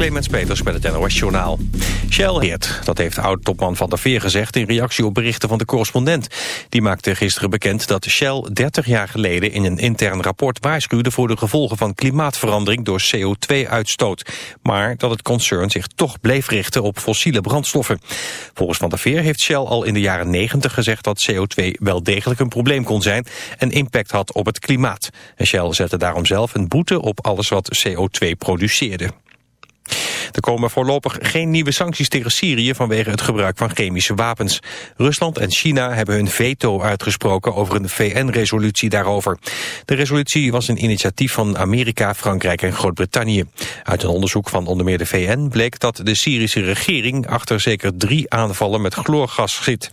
Clemens Peters met het NOS Journaal. Shell heert, dat heeft oud-topman Van der Veer gezegd... in reactie op berichten van de correspondent. Die maakte gisteren bekend dat Shell 30 jaar geleden... in een intern rapport waarschuwde voor de gevolgen van klimaatverandering... door CO2-uitstoot. Maar dat het concern zich toch bleef richten op fossiele brandstoffen. Volgens Van der Veer heeft Shell al in de jaren 90 gezegd... dat CO2 wel degelijk een probleem kon zijn... en impact had op het klimaat. En Shell zette daarom zelf een boete op alles wat CO2 produceerde. Er komen voorlopig geen nieuwe sancties tegen Syrië vanwege het gebruik van chemische wapens. Rusland en China hebben hun veto uitgesproken over een VN-resolutie daarover. De resolutie was een initiatief van Amerika, Frankrijk en Groot-Brittannië. Uit een onderzoek van onder meer de VN bleek dat de Syrische regering achter zeker drie aanvallen met chloorgas zit.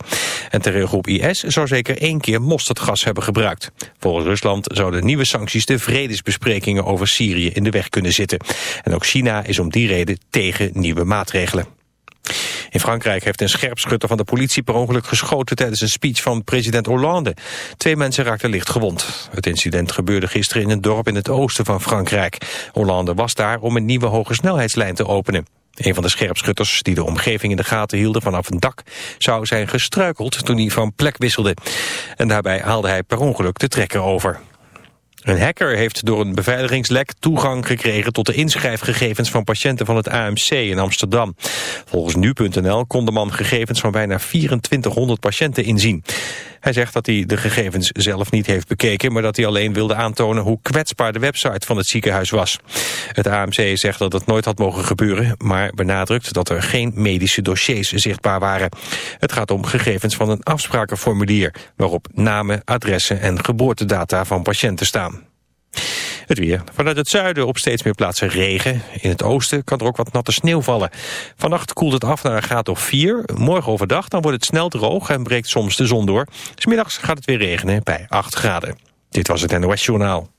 En terreurgroep IS zou zeker één keer mosterdgas hebben gebruikt. Volgens Rusland zouden nieuwe sancties de vredesbesprekingen over Syrië in de weg kunnen zitten. En ook China is om die reden tegen nieuwe maatregelen. In Frankrijk heeft een scherpschutter van de politie per ongeluk geschoten tijdens een speech van president Hollande. Twee mensen raakten licht gewond. Het incident gebeurde gisteren in een dorp in het oosten van Frankrijk. Hollande was daar om een nieuwe hoge snelheidslijn te openen. Een van de scherpschutters die de omgeving in de gaten hielden vanaf een dak zou zijn gestruikeld toen hij van plek wisselde. En daarbij haalde hij per ongeluk de trekker over. Een hacker heeft door een beveiligingslek toegang gekregen tot de inschrijfgegevens van patiënten van het AMC in Amsterdam. Volgens nu.nl kon de man gegevens van bijna 2400 patiënten inzien. Hij zegt dat hij de gegevens zelf niet heeft bekeken, maar dat hij alleen wilde aantonen hoe kwetsbaar de website van het ziekenhuis was. Het AMC zegt dat het nooit had mogen gebeuren, maar benadrukt dat er geen medische dossiers zichtbaar waren. Het gaat om gegevens van een afsprakenformulier, waarop namen, adressen en geboortedata van patiënten staan. Het weer. Vanuit het zuiden op steeds meer plaatsen regen. In het oosten kan er ook wat natte sneeuw vallen. Vannacht koelt het af naar een graad of 4. Morgen overdag dan wordt het snel droog en breekt soms de zon door. Smiddags gaat het weer regenen bij 8 graden. Dit was het NOS Journaal.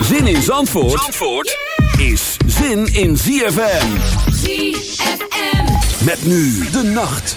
Zin in Zandvoort, Zandvoort is zin in ZFM. ZFM. Met nu de nacht.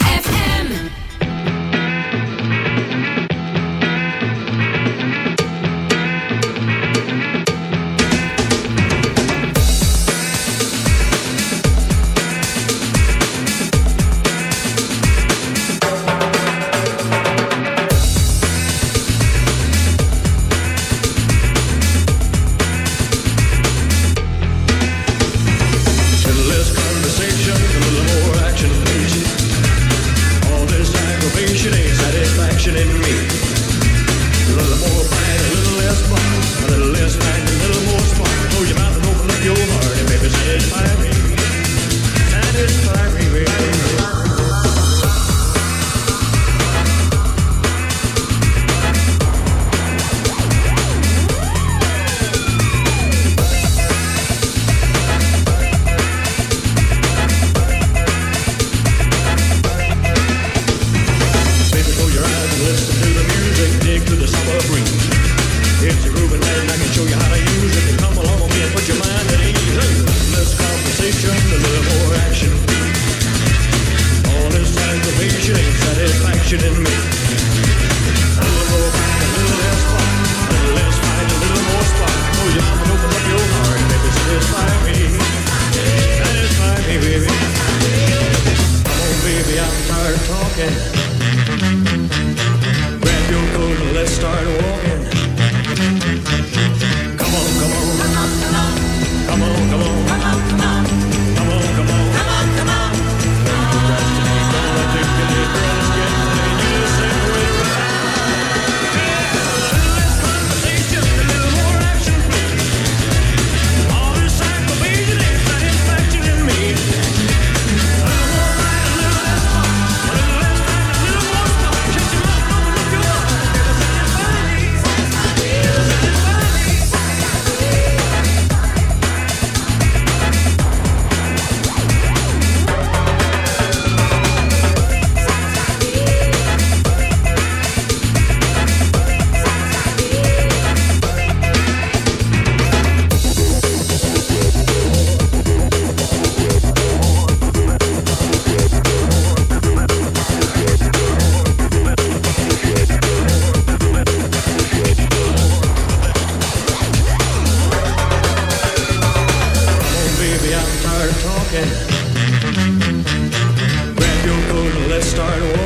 talking. Grab your coat and let's start walking.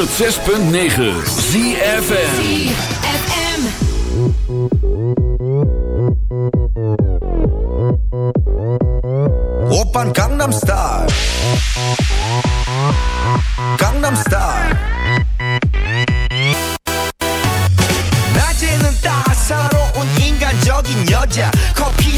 106.9 ZFN Opern Gangnam Style. Gangnam Style.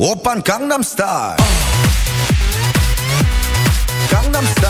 Oppan Gangnam Style. Gangnam Style.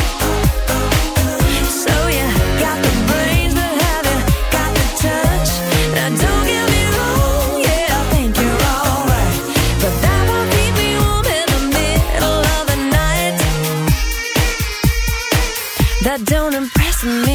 don't impress me.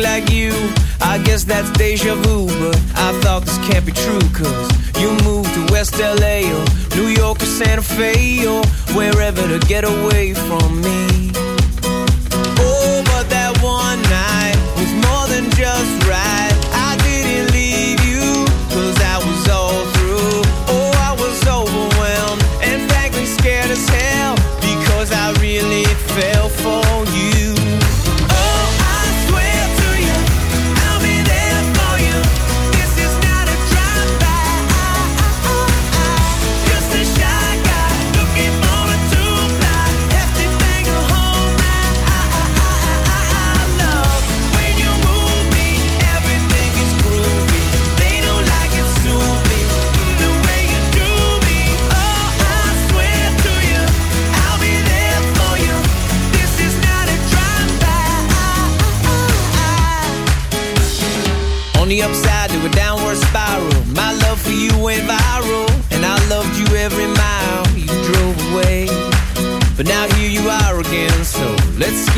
like you I guess that's deja vu But I thought this can't be true Cause you moved to West L.A. Or New York or Santa Fe Or wherever to get away from me Oh, but that one night Was more than just right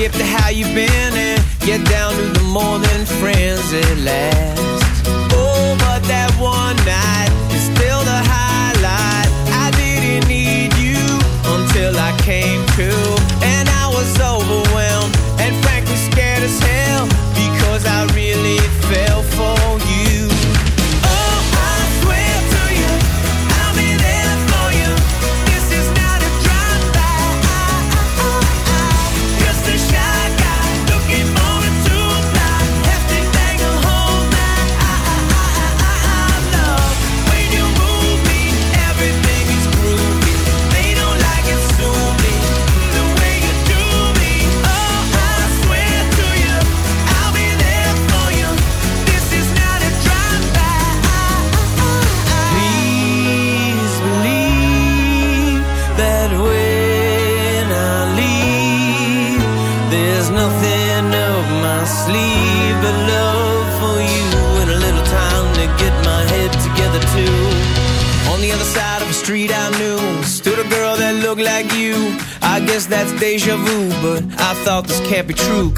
skip to how you've been and get down to the morning friends at last. Oh, but that one night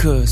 cause.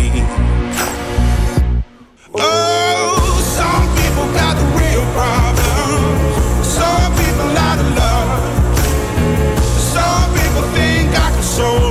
Think